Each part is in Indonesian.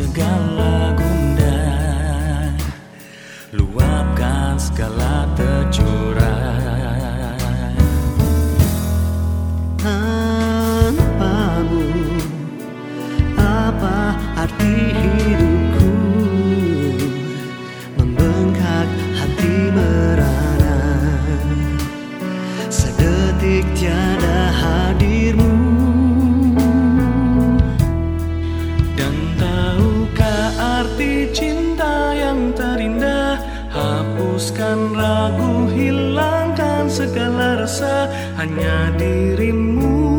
segala gundah. Luapkan segala tercurah segala rasa hanya dirimu.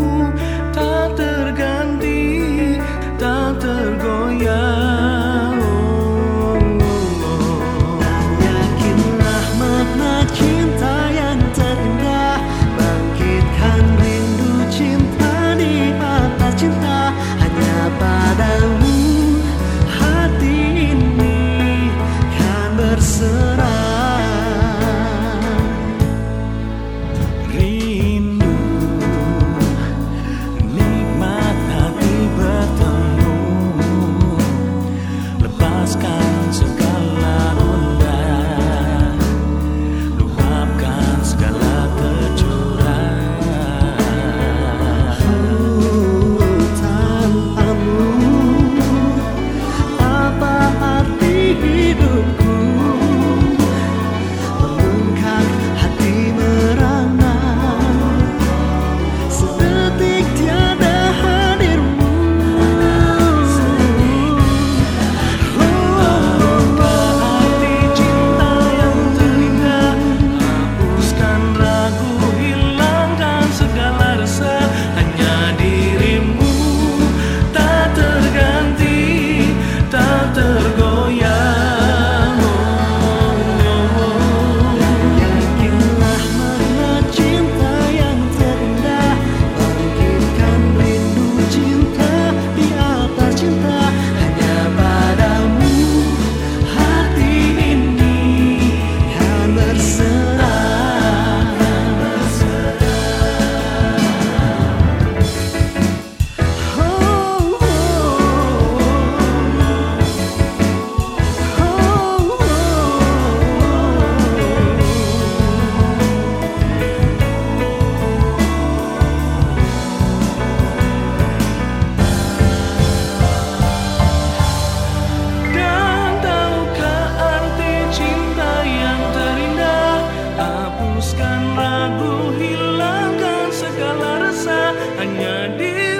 hapuskan ragu, hilangkan segala rasa. Hanya di